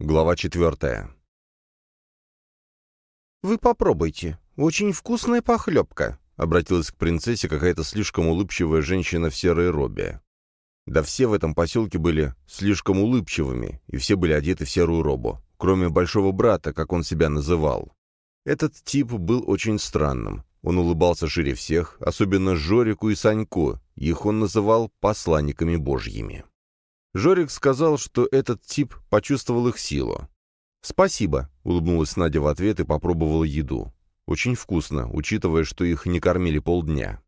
Глава четвертая. «Вы попробуйте. Очень вкусная похлебка», — обратилась к принцессе какая-то слишком улыбчивая женщина в серой робе. Да все в этом поселке были слишком улыбчивыми, и все были одеты в серую робу, кроме большого брата, как он себя называл. Этот тип был очень странным. Он улыбался шире всех, особенно Жорику и Саньку, их он называл посланниками божьими. Жорик сказал, что этот тип почувствовал их силу. «Спасибо», — улыбнулась Надя в ответ и попробовала еду. Очень вкусно, учитывая, что их не кормили полдня.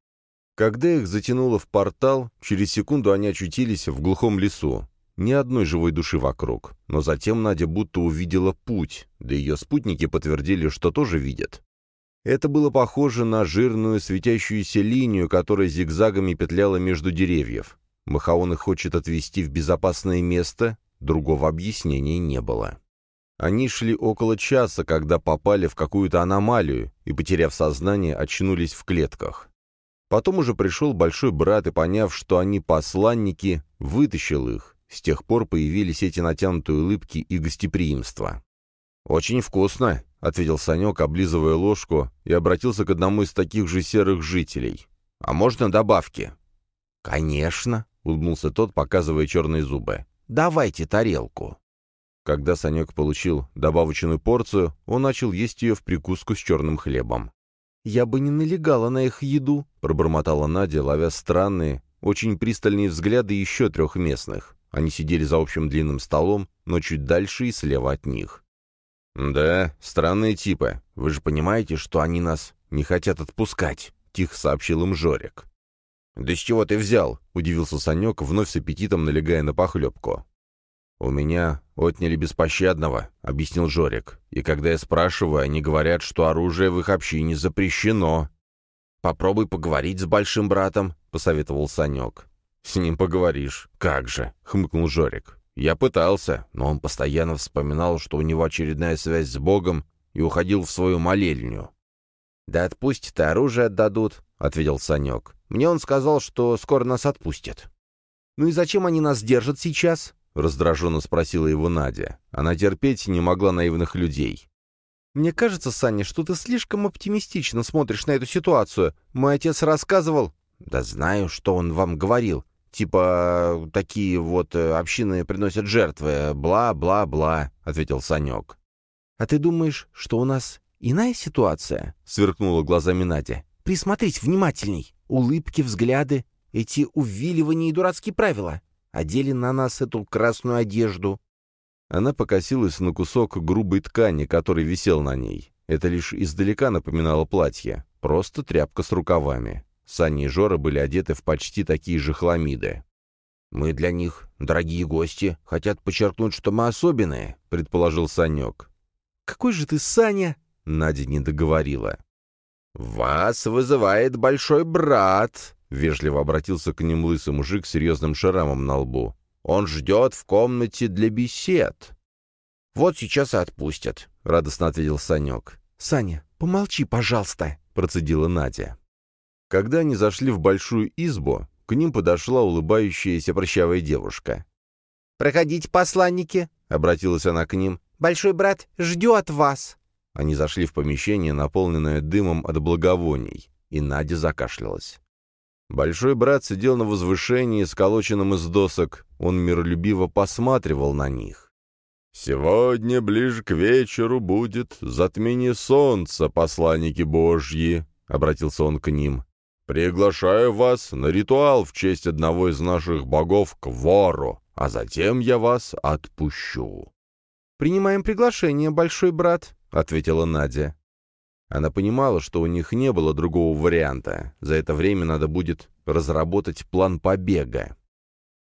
Когда их затянуло в портал, через секунду они очутились в глухом лесу. Ни одной живой души вокруг. Но затем Надя будто увидела путь, да ее спутники подтвердили, что тоже видят. Это было похоже на жирную светящуюся линию, которая зигзагами петляла между деревьев. Махаон их хочет отвезти в безопасное место, другого объяснения не было. Они шли около часа, когда попали в какую-то аномалию и, потеряв сознание, очнулись в клетках. Потом уже пришел большой брат и, поняв, что они посланники, вытащил их. С тех пор появились эти натянутые улыбки и гостеприимство. «Очень вкусно», — ответил Санек, облизывая ложку, и обратился к одному из таких же серых жителей. «А можно добавки?» «Конечно», — улыбнулся тот, показывая черные зубы. «Давайте тарелку». Когда Санек получил добавочную порцию, он начал есть ее в прикуску с черным хлебом. «Я бы не налегала на их еду», — пробормотала Надя, ловя странные, очень пристальные взгляды еще трех местных. Они сидели за общим длинным столом, но чуть дальше и слева от них. «Да, странные типы. Вы же понимаете, что они нас не хотят отпускать», — тихо сообщил им Жорик. «Да с чего ты взял?» — удивился Санек, вновь с аппетитом налегая на похлебку. «У меня отняли беспощадного», — объяснил Жорик. «И когда я спрашиваю, они говорят, что оружие в их общине запрещено». «Попробуй поговорить с большим братом», — посоветовал Санек. «С ним поговоришь. Как же», — хмыкнул Жорик. «Я пытался, но он постоянно вспоминал, что у него очередная связь с Богом, и уходил в свою молельню». «Да отпустят, оружие отдадут», — ответил Санек. «Мне он сказал, что скоро нас отпустят». «Ну и зачем они нас держат сейчас?» — раздраженно спросила его Надя. Она терпеть не могла наивных людей. «Мне кажется, Саня, что ты слишком оптимистично смотришь на эту ситуацию. Мой отец рассказывал...» «Да знаю, что он вам говорил. Типа, такие вот э, общины приносят жертвы, бла-бла-бла», — ответил Санек. «А ты думаешь, что у нас иная ситуация?» — сверкнула глазами Надя. «Присмотрись внимательней. Улыбки, взгляды, эти увиливания и дурацкие правила. Одели на нас эту красную одежду». Она покосилась на кусок грубой ткани, который висел на ней. Это лишь издалека напоминало платье. Просто тряпка с рукавами. Саня и Жора были одеты в почти такие же хламиды. «Мы для них дорогие гости, хотят подчеркнуть, что мы особенные», — предположил Санек. «Какой же ты, Саня?» — Надя не договорила. «Вас вызывает большой брат», — вежливо обратился к ним лысый мужик с серьезным шрамом на лбу. «Он ждет в комнате для бесед». «Вот сейчас и отпустят», — радостно ответил Санек. «Саня, помолчи, пожалуйста», — процедила Надя. Когда они зашли в большую избу, к ним подошла улыбающаяся прощавая девушка. «Проходите, посланники», — обратилась она к ним. «Большой брат ждет вас». Они зашли в помещение, наполненное дымом от благовоний, и Надя закашлялась. Большой брат сидел на возвышении, сколоченном из досок. Он миролюбиво посматривал на них. «Сегодня ближе к вечеру будет затмение солнца, посланники Божьи», — обратился он к ним. Приглашаю вас на ритуал в честь одного из наших богов Квору, а затем я вас отпущу». «Принимаем приглашение, большой брат», — ответила Надя. Она понимала, что у них не было другого варианта. За это время надо будет разработать план побега.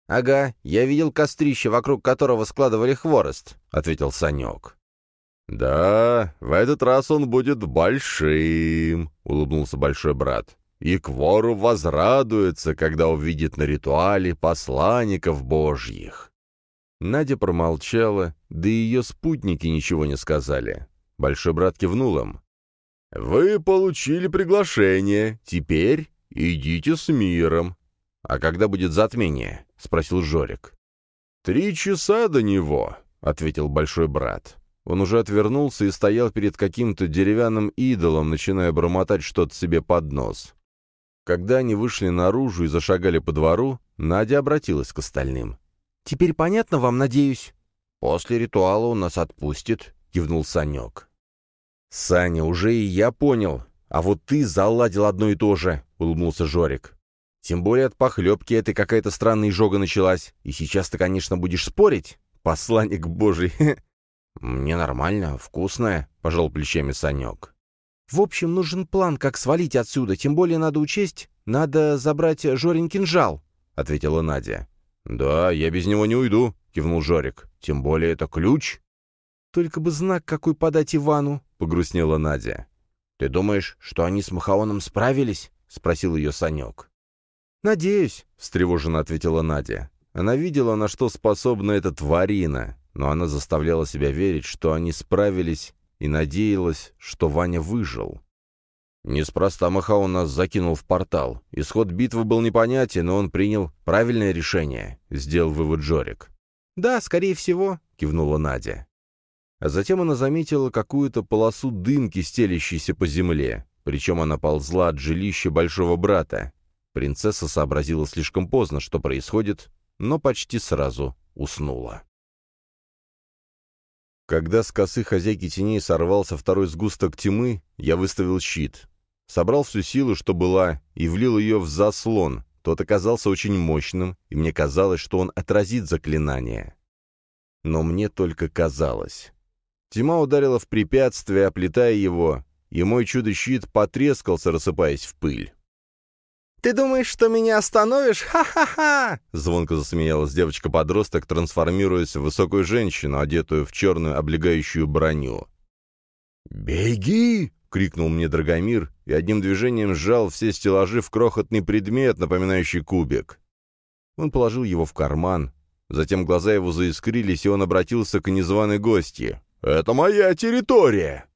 «Ага, я видел кострище, вокруг которого складывали хворост», — ответил Санек. «Да, в этот раз он будет большим», — улыбнулся большой брат и Квору возрадуется, когда увидит на ритуале посланников божьих». Надя промолчала, да и ее спутники ничего не сказали. Большой брат кивнул им. «Вы получили приглашение. Теперь идите с миром». «А когда будет затмение?» — спросил Жорик. «Три часа до него. — ответил большой брат. Он уже отвернулся и стоял перед каким-то деревянным идолом, начиная бормотать что-то себе под нос. Когда они вышли наружу и зашагали по двору, Надя обратилась к остальным. «Теперь понятно вам, надеюсь?» «После ритуала он нас отпустит», — кивнул Санек. «Саня, уже и я понял. А вот ты заладил одно и то же», — улыбнулся Жорик. «Тем более от похлебки этой какая-то странная изжога началась. И сейчас ты, конечно, будешь спорить. Посланник божий». «Мне нормально, вкусное», — пожал плечами Санек. «В общем, нужен план, как свалить отсюда. Тем более надо учесть, надо забрать Жорин кинжал», — ответила Надя. «Да, я без него не уйду», — кивнул Жорик. «Тем более это ключ». «Только бы знак какой подать Ивану», — погрустнела Надя. «Ты думаешь, что они с Махаоном справились?» — спросил ее Санек. «Надеюсь», — встревоженно ответила Надя. Она видела, на что способна эта тварина, но она заставляла себя верить, что они справились, и надеялась, что Ваня выжил. Неспроста Махаон нас закинул в портал. Исход битвы был непонятен, но он принял правильное решение, — сделал вывод Джорик. «Да, скорее всего», — кивнула Надя. А затем она заметила какую-то полосу дымки, стелящейся по земле. Причем она ползла от жилища большого брата. Принцесса сообразила слишком поздно, что происходит, но почти сразу уснула. Когда с косы хозяйки теней сорвался второй сгусток тьмы, я выставил щит. Собрал всю силу, что была, и влил ее в заслон. Тот оказался очень мощным, и мне казалось, что он отразит заклинание. Но мне только казалось. Тьма ударила в препятствие, оплетая его, и мой чудо-щит потрескался, рассыпаясь в пыль. «Ты думаешь, что меня остановишь? Ха-ха-ха!» Звонко засмеялась девочка-подросток, трансформируясь в высокую женщину, одетую в черную облегающую броню. «Беги!» — крикнул мне Драгомир и одним движением сжал все стеллажи в крохотный предмет, напоминающий кубик. Он положил его в карман, затем глаза его заискрились, и он обратился к незваной гостье. «Это моя территория!»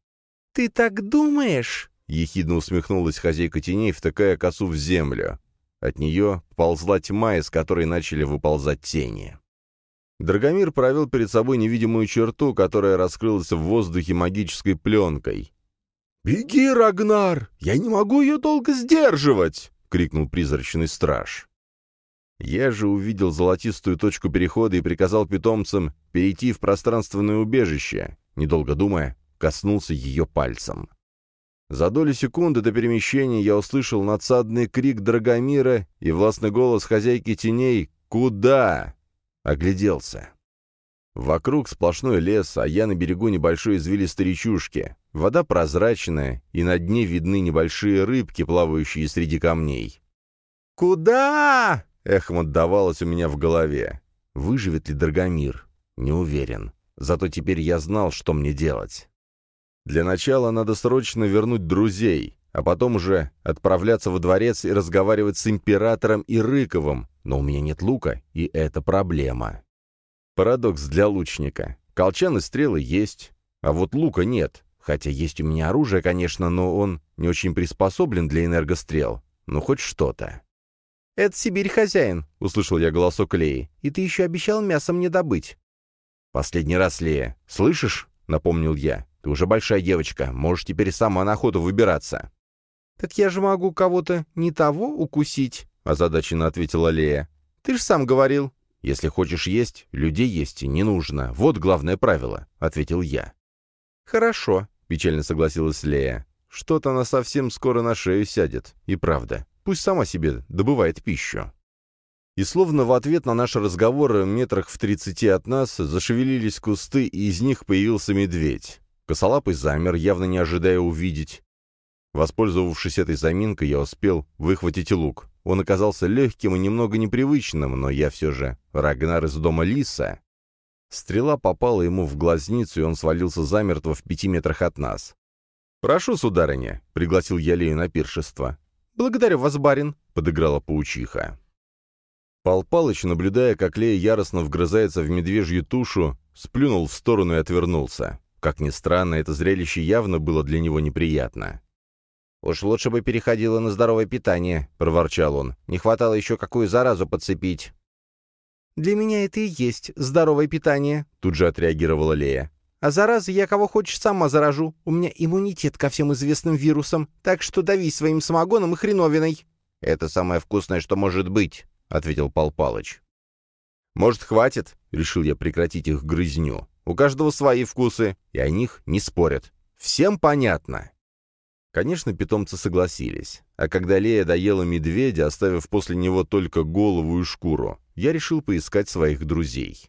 «Ты так думаешь?» — ехидно усмехнулась хозяйка теней, втыкая косу в землю. От нее ползла тьма, из которой начали выползать тени. Драгомир провел перед собой невидимую черту, которая раскрылась в воздухе магической пленкой. «Беги, Рагнар! Я не могу ее долго сдерживать!» — крикнул призрачный страж. Я же увидел золотистую точку перехода и приказал питомцам перейти в пространственное убежище. Недолго думая, коснулся ее пальцем. За долю секунды до перемещения я услышал надсадный крик Драгомира и властный голос хозяйки теней «Куда?». Огляделся. Вокруг сплошной лес, а я на берегу небольшой извилистой речушки. Вода прозрачная, и на дне видны небольшие рыбки, плавающие среди камней. «Куда?» Эхом отдавалось у меня в голове. Выживет ли Драгомир? Не уверен. Зато теперь я знал, что мне делать. Для начала надо срочно вернуть друзей, а потом уже отправляться во дворец и разговаривать с императором и Рыковым, но у меня нет лука, и это проблема. Парадокс для лучника. Колчан и стрелы есть, а вот лука нет, хотя есть у меня оружие, конечно, но он не очень приспособлен для энергострел. Ну, хоть что-то. «Это Сибирь, хозяин», — услышал я голосок Леи. «И ты еще обещал мясо мне добыть». «Последний раз, Лея. Слышишь?» — напомнил я. «Ты уже большая девочка. Можешь теперь сама на охоту выбираться». «Так я же могу кого-то не того укусить», — озадаченно ответила Лея. «Ты же сам говорил». «Если хочешь есть, людей есть не нужно. Вот главное правило», — ответил я. «Хорошо», — печально согласилась Лея. «Что-то она совсем скоро на шею сядет. И правда. Пусть сама себе добывает пищу. И словно в ответ на наш разговор метрах в тридцати от нас зашевелились кусты, и из них появился медведь. Косолапый замер, явно не ожидая увидеть. Воспользовавшись этой заминкой, я успел выхватить лук. Он оказался легким и немного непривычным, но я все же Рагнар из дома Лиса. Стрела попала ему в глазницу, и он свалился замертво в пяти метрах от нас. «Прошу, сударыня», — пригласил я Лею на пиршество. «Благодарю вас, барин», — подыграла паучиха. Пал Палыч, наблюдая, как Лея яростно вгрызается в медвежью тушу, сплюнул в сторону и отвернулся. Как ни странно, это зрелище явно было для него неприятно. «Уж лучше бы переходила на здоровое питание», — проворчал он. «Не хватало еще какую заразу подцепить». «Для меня это и есть здоровое питание», — тут же отреагировала Лея. «А заразы я кого хочешь сама заражу. У меня иммунитет ко всем известным вирусам, так что дави своим самогоном и хреновиной». «Это самое вкусное, что может быть», — ответил Пал Палыч. «Может, хватит?» — решил я прекратить их грызню. «У каждого свои вкусы, и о них не спорят. Всем понятно?» Конечно, питомцы согласились. А когда Лея доела медведя, оставив после него только голову и шкуру, я решил поискать своих друзей.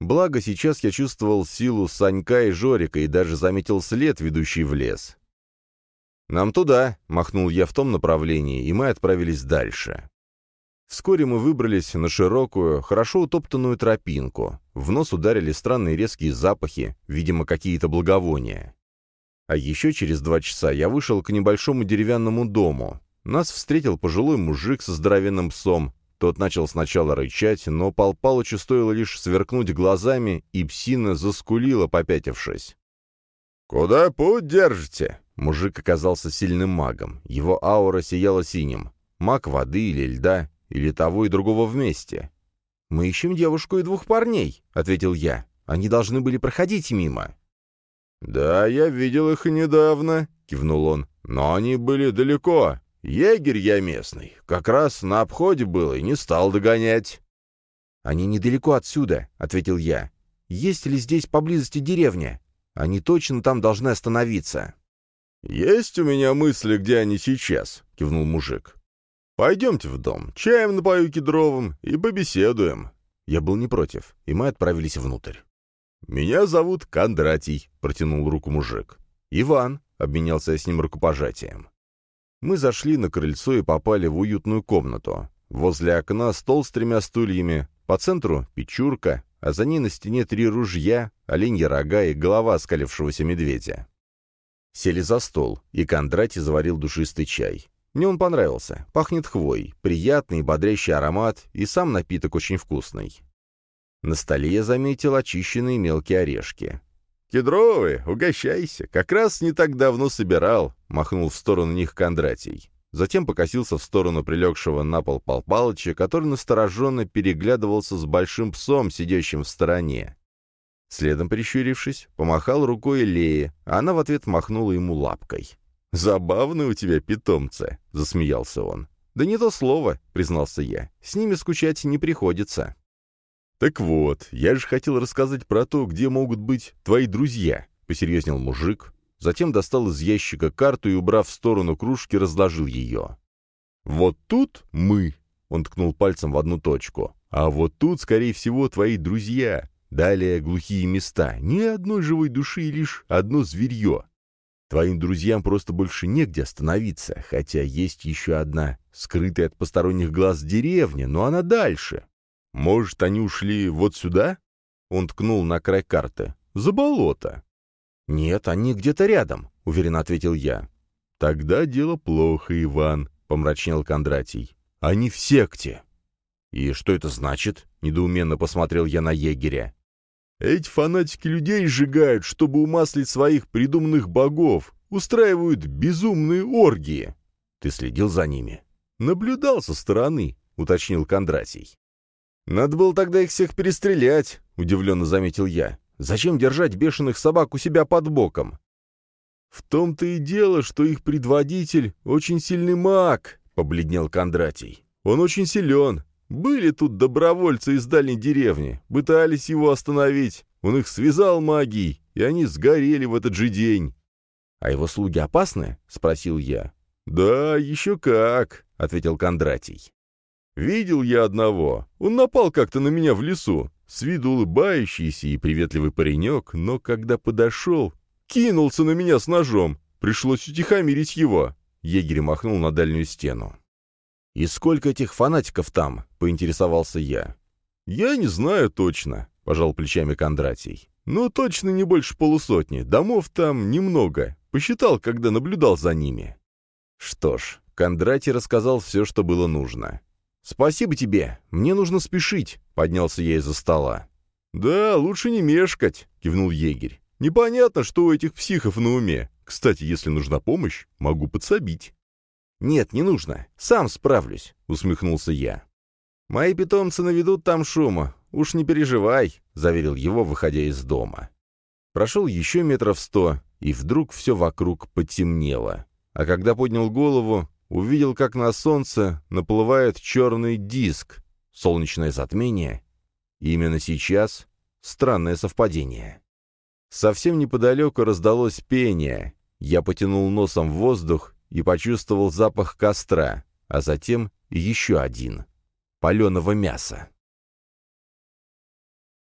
Благо, сейчас я чувствовал силу Санька и Жорика и даже заметил след, ведущий в лес. «Нам туда», — махнул я в том направлении, и мы отправились дальше. Вскоре мы выбрались на широкую, хорошо утоптанную тропинку. В нос ударили странные резкие запахи, видимо, какие-то благовония. А еще через два часа я вышел к небольшому деревянному дому. Нас встретил пожилой мужик со здоровенным псом. Тот начал сначала рычать, но Пал Палычу стоило лишь сверкнуть глазами, и псина заскулила, попятившись. «Куда путь держите?» Мужик оказался сильным магом. Его аура сияла синим. Маг воды или льда, или того и другого вместе. «Мы ищем девушку и двух парней», — ответил я. «Они должны были проходить мимо». «Да, я видел их недавно», — кивнул он. «Но они были далеко. Егерь я местный. Как раз на обходе был и не стал догонять». «Они недалеко отсюда», — ответил я. «Есть ли здесь поблизости деревня? Они точно там должны остановиться». «Есть у меня мысли, где они сейчас», — кивнул мужик. «Пойдемте в дом, чаем напою кедровым и побеседуем». Я был не против, и мы отправились внутрь. «Меня зовут Кондратий», — протянул руку мужик. «Иван», — обменялся я с ним рукопожатием. Мы зашли на крыльцо и попали в уютную комнату. Возле окна стол с тремя стульями, по центру — печурка, а за ней на стене три ружья, оленья рога и голова скалившегося медведя. Сели за стол, и Кондратий заварил душистый чай. Мне он понравился. Пахнет хвой, приятный, бодрящий аромат, и сам напиток очень вкусный. На столе я заметил очищенные мелкие орешки. «Кедровые, угощайся, как раз не так давно собирал», — махнул в сторону них Кондратий. Затем покосился в сторону прилегшего на пол Пал который настороженно переглядывался с большим псом, сидящим в стороне. Следом прищурившись, помахал рукой Лее, а она в ответ махнула ему лапкой. «Забавные у тебя питомцы», — засмеялся он. «Да не то слово», — признался я. «С ними скучать не приходится». «Так вот, я же хотел рассказать про то, где могут быть твои друзья», — посерьезнел мужик. Затем достал из ящика карту и, убрав в сторону кружки, разложил ее. «Вот тут мы», — он ткнул пальцем в одну точку, «а вот тут, скорее всего, твои друзья. Далее глухие места, ни одной живой души и лишь одно зверье. Твоим друзьям просто больше негде остановиться, хотя есть еще одна, скрытая от посторонних глаз деревня, но она дальше. «Может, они ушли вот сюда?» Он ткнул на край карты. «За болото». «Нет, они где-то рядом», — уверенно ответил я. «Тогда дело плохо, Иван», — помрачнел Кондратий. «Они в секте». «И что это значит?» — недоуменно посмотрел я на егеря. «Эти фанатики людей сжигают, чтобы умаслить своих придуманных богов, устраивают безумные оргии». «Ты следил за ними?» «Наблюдал со стороны», — уточнил Кондратий. «Надо было тогда их всех перестрелять», — удивленно заметил я. «Зачем держать бешеных собак у себя под боком?» «В том-то и дело, что их предводитель очень сильный маг», — побледнел Кондратий. «Он очень силен. Были тут добровольцы из дальней деревни, пытались его остановить. Он их связал магией, и они сгорели в этот же день». «А его слуги опасны?» — спросил я. «Да, еще как», — ответил Кондратий. Видел я одного. Он напал как-то на меня в лесу. С виду улыбающийся и приветливый паренек, но когда подошел, кинулся на меня с ножом. Пришлось утихомирить его. Егерь махнул на дальнюю стену. «И сколько этих фанатиков там?» — поинтересовался я. «Я не знаю точно», — пожал плечами Кондратий. «Но точно не больше полусотни. Домов там немного. Посчитал, когда наблюдал за ними». Что ж, Кондратий рассказал все, что было нужно. «Спасибо тебе. Мне нужно спешить», — поднялся я из-за стола. «Да, лучше не мешкать», — кивнул егерь. «Непонятно, что у этих психов на уме. Кстати, если нужна помощь, могу подсобить». «Нет, не нужно. Сам справлюсь», — усмехнулся я. «Мои питомцы наведут там шума. Уж не переживай», — заверил его, выходя из дома. Прошел еще метров сто, и вдруг все вокруг потемнело. А когда поднял голову, увидел, как на солнце наплывает черный диск, солнечное затмение. И именно сейчас странное совпадение. Совсем неподалеку раздалось пение. Я потянул носом в воздух и почувствовал запах костра, а затем еще один — паленого мяса.